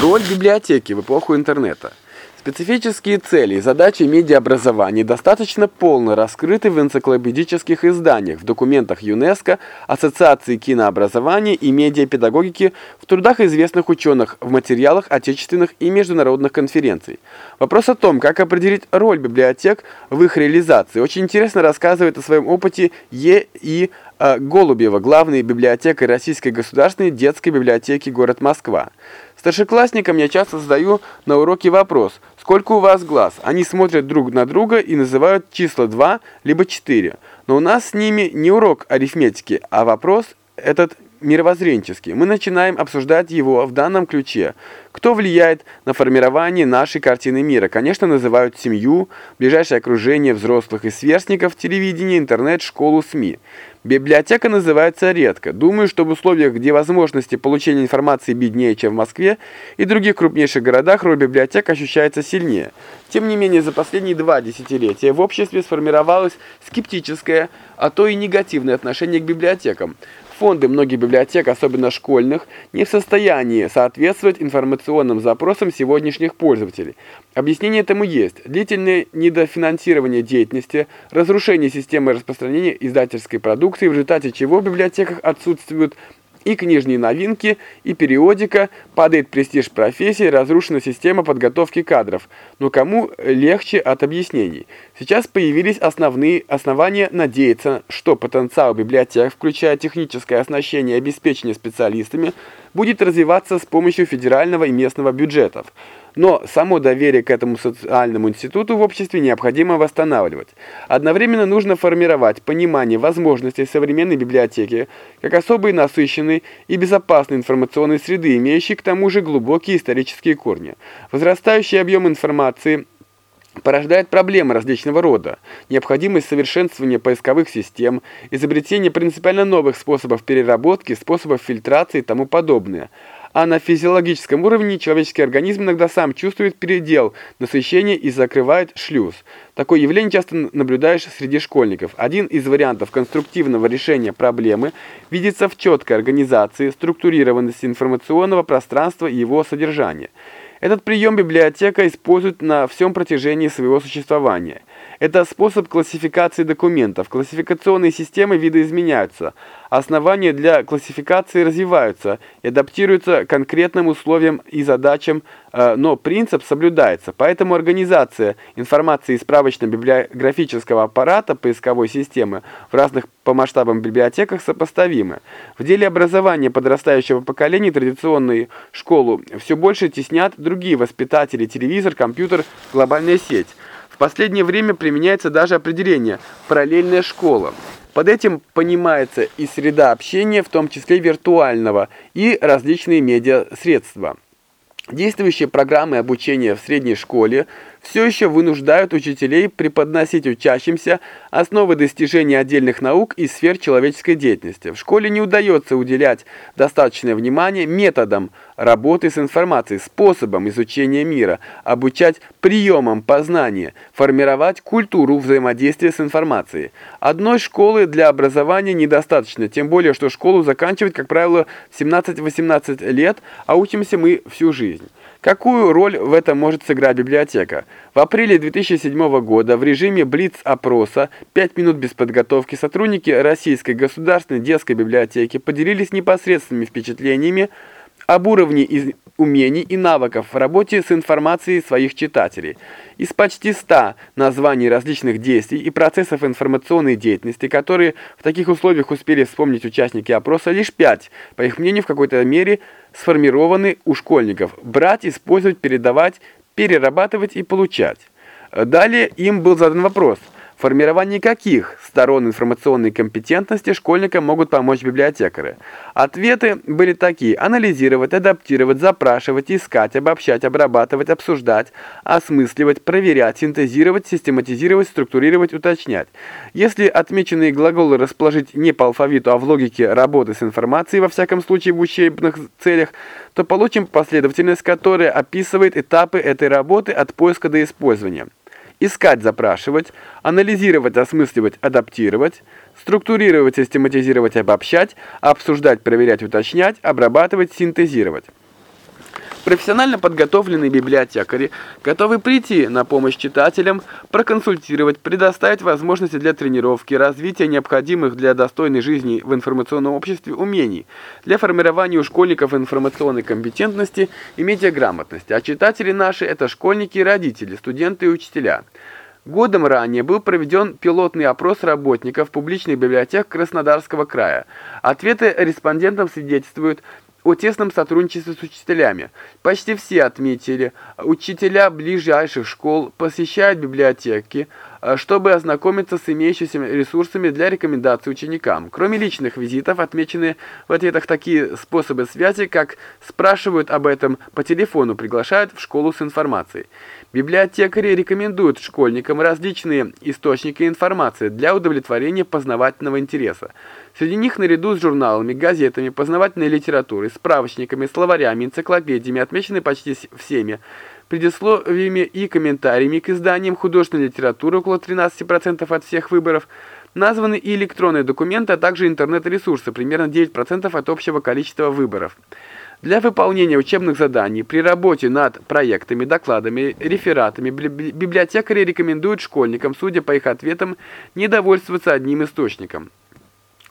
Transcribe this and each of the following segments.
Роль библиотеки в эпоху интернета. Специфические цели и задачи медиаобразования достаточно полно раскрыты в энциклопедических изданиях, в документах ЮНЕСКО, Ассоциации кинообразования и медиапедагогики, в трудах известных ученых, в материалах отечественных и международных конференций. Вопрос о том, как определить роль библиотек в их реализации, очень интересно рассказывает о своем опыте Е. И. Э, Голубева, главной библиотекой Российской государственной детской библиотеки город Москва. Старшеклассникам я часто задаю на уроке вопрос «Сколько у вас глаз?». Они смотрят друг на друга и называют числа 2 либо 4. Но у нас с ними не урок арифметики, а вопрос этот мировоззренческий. Мы начинаем обсуждать его в данном ключе. Кто влияет на формирование нашей картины мира? Конечно, называют семью, ближайшее окружение взрослых и сверстников, телевидение, интернет, школу, СМИ. Библиотека называется редко. Думаю, что в условиях, где возможности получения информации беднее, чем в Москве и других крупнейших городах, роль библиотек ощущается сильнее. Тем не менее, за последние два десятилетия в обществе сформировалось скептическое, а то и негативное отношение к библиотекам. Фонды многих библиотек, особенно школьных, не в состоянии соответствовать информационным запросам сегодняшних пользователей. Объяснение этому есть. Длительное недофинансирование деятельности, разрушение системы распространения издательской продукции, в результате чего в библиотеках отсутствуют и книжные новинки, и периодика, падает престиж профессии, разрушена система подготовки кадров. Но кому легче от объяснений? Сейчас появились основные основания надеяться, что потенциал библиотек, включая техническое оснащение и обеспечение специалистами, будет развиваться с помощью федерального и местного бюджетов. Но само доверие к этому социальному институту в обществе необходимо восстанавливать. Одновременно нужно формировать понимание возможностей современной библиотеки как особой насыщенной и безопасной информационной среды, имеющей к тому же глубокие исторические корни. Возрастающий объем информации – порождает проблемы различного рода, необходимость совершенствования поисковых систем, изобретение принципиально новых способов переработки, способов фильтрации и тому подобное – а на физиологическом уровне человеческий организм иногда сам чувствует передел насыщения и закрывает шлюз. Такое явление часто наблюдаешь среди школьников. Один из вариантов конструктивного решения проблемы видится в четкой организации, структурированности информационного пространства и его содержания. Этот прием библиотека использует на всем протяжении своего существования. Это способ классификации документов. Классификационные системы видоизменяются. Основания для классификации развиваются и адаптируются к конкретным условиям и задачам, э, но принцип соблюдается. Поэтому организация информации из справочно-библиографического аппарата поисковой системы в разных по масштабам библиотеках сопоставимы. В деле образования подрастающего поколения традиционную школу все больше теснят другие воспитатели, телевизор, компьютер, глобальная сеть последнее время применяется даже определение «параллельная школа». Под этим понимается и среда общения, в том числе виртуального, и различные медиасредства. Действующие программы обучения в средней школе все еще вынуждают учителей преподносить учащимся основы достижения отдельных наук и сфер человеческой деятельности. В школе не удается уделять достаточное внимание методам работы с информацией, способам изучения мира, обучать приемам познания, формировать культуру взаимодействия с информацией. Одной школы для образования недостаточно, тем более, что школу заканчивать, как правило, в 17-18 лет, а учимся мы всю жизнь. Какую роль в этом может сыграть библиотека? В апреле 2007 года в режиме Блиц-опроса 5 минут без подготовки сотрудники Российской государственной детской библиотеки поделились непосредственными впечатлениями об уровне умений и навыков в работе с информацией своих читателей. Из почти 100 названий различных действий и процессов информационной деятельности, которые в таких условиях успели вспомнить участники опроса, лишь 5, по их мнению, в какой-то мере сформированы у школьников. Брать, использовать, передавать, перерабатывать и получать. Далее им был задан вопрос – формировании каких сторон информационной компетентности школьникам могут помочь библиотекари? Ответы были такие. Анализировать, адаптировать, запрашивать, искать, обобщать, обрабатывать, обсуждать, осмысливать, проверять, синтезировать, систематизировать, структурировать, уточнять. Если отмеченные глаголы расположить не по алфавиту, а в логике работы с информацией, во всяком случае в учебных целях, то получим последовательность, которая описывает этапы этой работы от поиска до использования искать, запрашивать, анализировать, осмысливать, адаптировать, структурировать, систематизировать, обобщать, обсуждать, проверять, уточнять, обрабатывать, синтезировать. Профессионально подготовленные библиотекари готовы прийти на помощь читателям, проконсультировать, предоставить возможности для тренировки, развития необходимых для достойной жизни в информационном обществе умений, для формирования у школьников информационной компетентности и медиаграмотности. А читатели наши – это школьники и родители, студенты и учителя. Годом ранее был проведен пилотный опрос работников публичных библиотек Краснодарского края. Ответы респондентам свидетельствуют о тесном сотрудничестве с учителями. Почти все отметили, учителя ближайших школ посещают библиотеки, э, чтобы ознакомиться с имеющимися ресурсами для рекомендаций ученикам. Кроме личных визитов, отмечены в ответах такие способы связи, как спрашивают об этом по телефону, приглашают в школу с информацией. Библиотекари рекомендуют школьникам различные источники информации для удовлетворения познавательного интереса. Среди них наряду с журналами, газетами, познавательной литературой, справочниками, словарями, энциклопедиями отмечены почти всеми, предисловиями и комментариями к изданиям художественной литературы около 13% от всех выборов, названы и электронные документы, а также интернет-ресурсы, примерно 9% от общего количества выборов. Для выполнения учебных заданий при работе над проектами, докладами, рефератами библиотекари рекомендуют школьникам, судя по их ответам, не довольствоваться одним источником.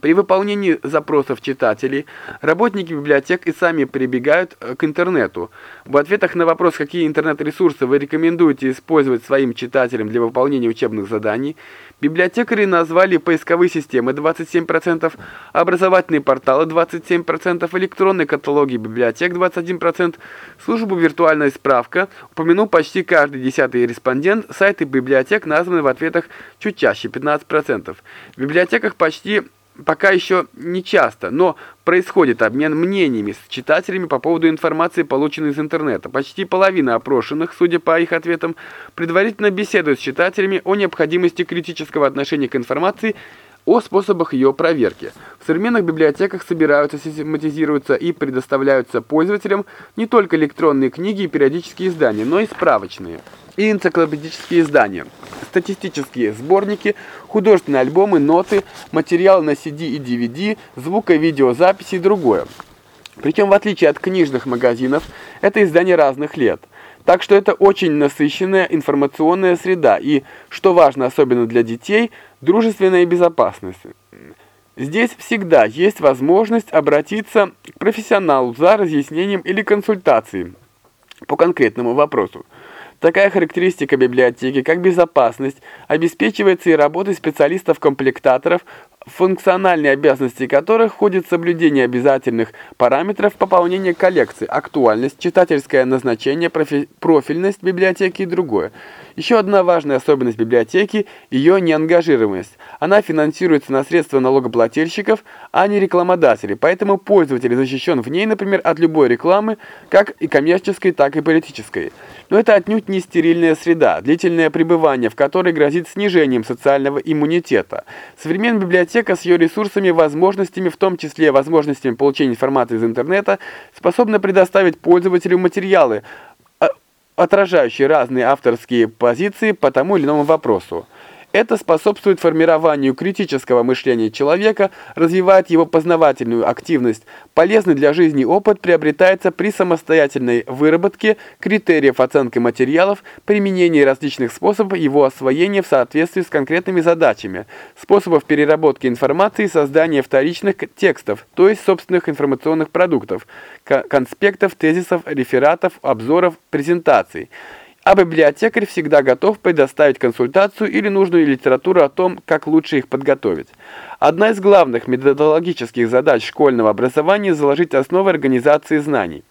При выполнении запросов читателей работники библиотек и сами прибегают э, к интернету. В ответах на вопрос, какие интернет-ресурсы вы рекомендуете использовать своим читателям для выполнения учебных заданий, библиотекари назвали поисковые системы 27%, образовательные порталы 27%, электронные каталоги библиотек 21%, службу «Виртуальная справка» упомянул почти каждый десятый респондент, сайты библиотек названы в ответах чуть чаще 15%. В библиотеках почти пока еще не часто, но происходит обмен мнениями с читателями по поводу информации, полученной из интернета. Почти половина опрошенных, судя по их ответам, предварительно беседуют с читателями о необходимости критического отношения к информации о способах ее проверки. В современных библиотеках собираются, систематизируются и предоставляются пользователям не только электронные книги и периодические издания, но и справочные и энциклопедические издания, статистические сборники, художественные альбомы, ноты, материалы на CD и DVD, звуко-видеозаписи и другое. Причем, в отличие от книжных магазинов, это издания разных лет. Так что это очень насыщенная информационная среда и, что важно особенно для детей, дружественная безопасность. Здесь всегда есть возможность обратиться к профессионалу за разъяснением или консультацией по конкретному вопросу. Такая характеристика библиотеки, как безопасность, обеспечивается и работой специалистов-комплектаторов, функциональные обязанности которых входят соблюдение обязательных параметров пополнения коллекции, актуальность, читательское назначение, профи профильность библиотеки и другое. Еще одна важная особенность библиотеки – ее неангажированность. Она финансируется на средства налогоплательщиков, а не рекламодателей, поэтому пользователь защищен в ней, например, от любой рекламы, как и коммерческой, так и политической. Но это отнюдь не стерильная среда, длительное пребывание в которой грозит снижением социального иммунитета. Современная библиотека с ее ресурсами, возможностями, в том числе возможностями получения информации из интернета, способна предоставить пользователю материалы, отражающие разные авторские позиции по тому или иному вопросу. Это способствует формированию критического мышления человека, развивает его познавательную активность. Полезный для жизни опыт приобретается при самостоятельной выработке критериев оценки материалов, применении различных способов его освоения в соответствии с конкретными задачами, способов переработки информации и создания вторичных текстов, то есть собственных информационных продуктов, конспектов, тезисов, рефератов, обзоров, презентаций а библиотекарь всегда готов предоставить консультацию или нужную литературу о том, как лучше их подготовить. Одна из главных методологических задач школьного образования – заложить основы организации знаний.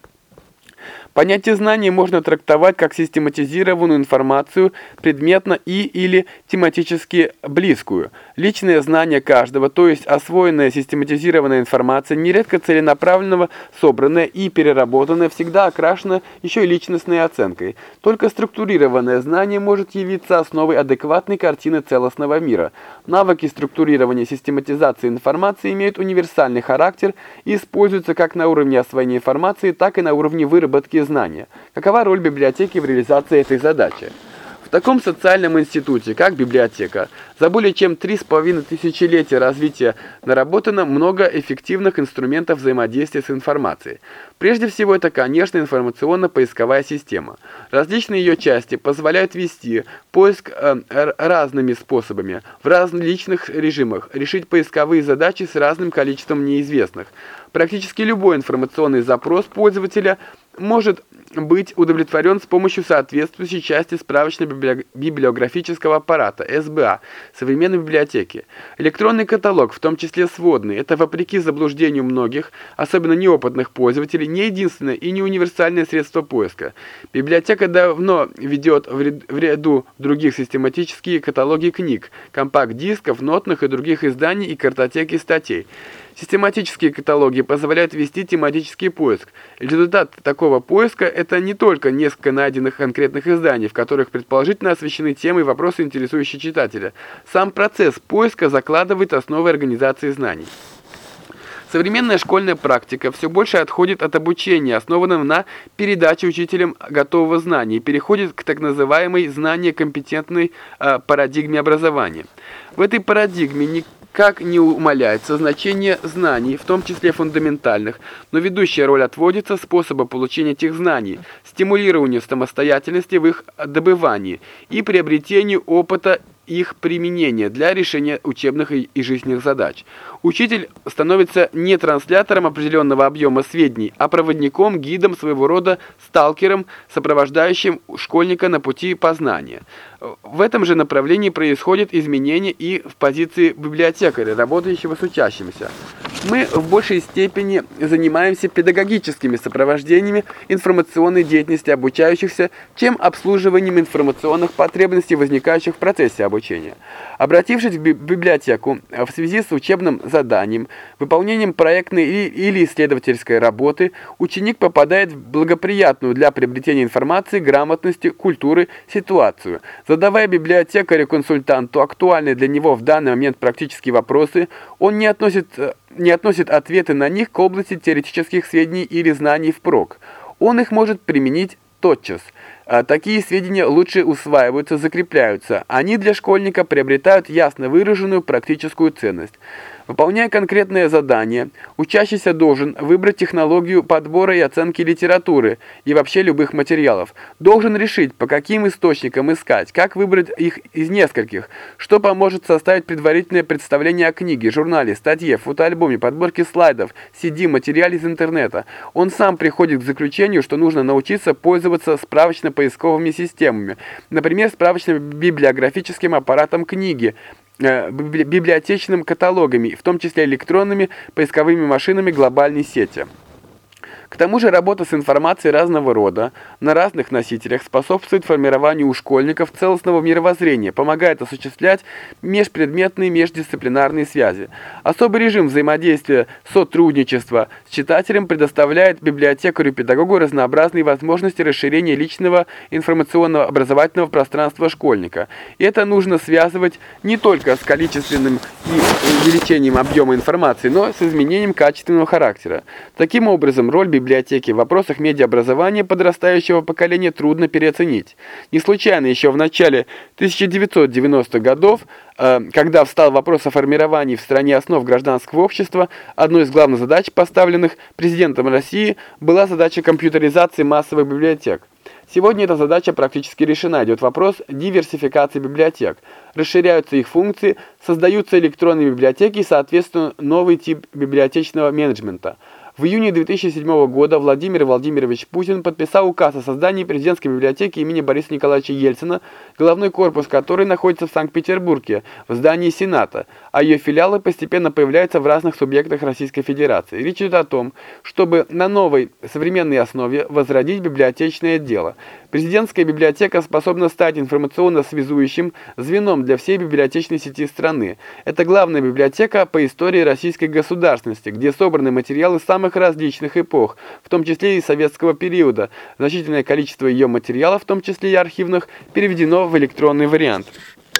Понятие знания можно трактовать как систематизированную информацию, предметно и или тематически близкую. Личное знание каждого, то есть освоенная систематизированная информация, нередко целенаправленного, собранная и переработанная, всегда окрашена еще и личностной оценкой. Только структурированное знание может явиться основой адекватной картины целостного мира. Навыки структурирования систематизации информации имеют универсальный характер и используются как на уровне освоения информации, так и на уровне выработки знания. Какова роль библиотеки в реализации этой задачи? таком социальном институте, как библиотека, за более чем три с половиной тысячелетия развития наработано много эффективных инструментов взаимодействия с информацией. Прежде всего, это, конечно, информационно-поисковая система. Различные ее части позволяют вести поиск э, разными способами, в различных режимах, решить поисковые задачи с разным количеством неизвестных. Практически любой информационный запрос пользователя может быть удовлетворен с помощью соответствующей части справочно-библиографического аппарата СБА современной библиотеки. Электронный каталог, в том числе сводный, это вопреки заблуждению многих, особенно неопытных пользователей, не единственное и не универсальное средство поиска. Библиотека давно ведет в ряду других систематические каталоги книг, компакт-дисков, нотных и других изданий и картотеки статей. Систематические каталоги позволяют вести тематический поиск. Результат такого поиска – это не только несколько найденных конкретных изданий, в которых предположительно освещены темы и вопросы, интересующие читателя. Сам процесс поиска закладывает основы организации знаний. Современная школьная практика все больше отходит от обучения, основанного на передаче учителям готового знания, и переходит к так называемой знание-компетентной э, парадигме образования. В этой парадигме не как не умаляется значение знаний, в том числе фундаментальных, но ведущая роль отводится способа получения этих знаний, стимулированию самостоятельности в их добывании и приобретению опыта их применения для решения учебных и жизненных задач. Учитель становится не транслятором определенного объема сведений, а проводником, гидом, своего рода сталкером, сопровождающим школьника на пути познания. В этом же направлении происходит изменение и в позиции библиотекаря, работающего с учащимся. Мы в большей степени занимаемся педагогическими сопровождениями информационной деятельности обучающихся, чем обслуживанием информационных потребностей, возникающих в процессе обучения. Обратившись в библиотеку в связи с учебным заданием, выполнением проектной или исследовательской работы, ученик попадает в благоприятную для приобретения информации, грамотности, культуры ситуацию. Задавая библиотекарю-консультанту актуальные для него в данный момент практические вопросы, он не относит, не относит ответы на них к области теоретических сведений или знаний впрок. Он их может применить тотчас. А такие сведения лучше усваиваются, закрепляются. Они для школьника приобретают ясно выраженную практическую ценность. Выполняя конкретное задание, учащийся должен выбрать технологию подбора и оценки литературы и вообще любых материалов. Должен решить, по каким источникам искать, как выбрать их из нескольких, что поможет составить предварительное представление о книге, журнале, статье, фотоальбоме, подборке слайдов, CD, материале из интернета. Он сам приходит к заключению, что нужно научиться пользоваться справочно-поисковыми системами, например, справочно-библиографическим аппаратом книги, библиотечным каталогами, в том числе электронными поисковыми машинами глобальной сети. К тому же работа с информацией разного рода на разных носителях способствует формированию у школьников целостного мировоззрения, помогает осуществлять межпредметные междисциплинарные связи. Особый режим взаимодействия сотрудничества с читателем предоставляет библиотекарю-педагогу разнообразные возможности расширения личного информационного образовательного пространства школьника. И это нужно связывать не только с количественным и увеличением объема информации, но с изменением качественного характера. Таким образом, роль библиотекаря библиотеки в вопросах медиаобразования подрастающего поколения трудно переоценить. Не случайно еще в начале 1990-х годов, э, когда встал вопрос о формировании в стране основ гражданского общества, одной из главных задач, поставленных президентом России, была задача компьютеризации массовых библиотек. Сегодня эта задача практически решена. Идет вопрос диверсификации библиотек. Расширяются их функции, создаются электронные библиотеки и, соответственно, новый тип библиотечного менеджмента – в июне 2007 года Владимир Владимирович Путин подписал указ о создании президентской библиотеки имени Бориса Николаевича Ельцина, головной корпус которой находится в Санкт-Петербурге, в здании Сената, а ее филиалы постепенно появляются в разных субъектах Российской Федерации. Речь идет о том, чтобы на новой современной основе возродить библиотечное дело. Президентская библиотека способна стать информационно связующим звеном для всей библиотечной сети страны. Это главная библиотека по истории российской государственности, где собраны материалы самых различных эпох, в том числе и советского периода. Значительное количество ее материалов, в том числе и архивных, переведено в электронный вариант.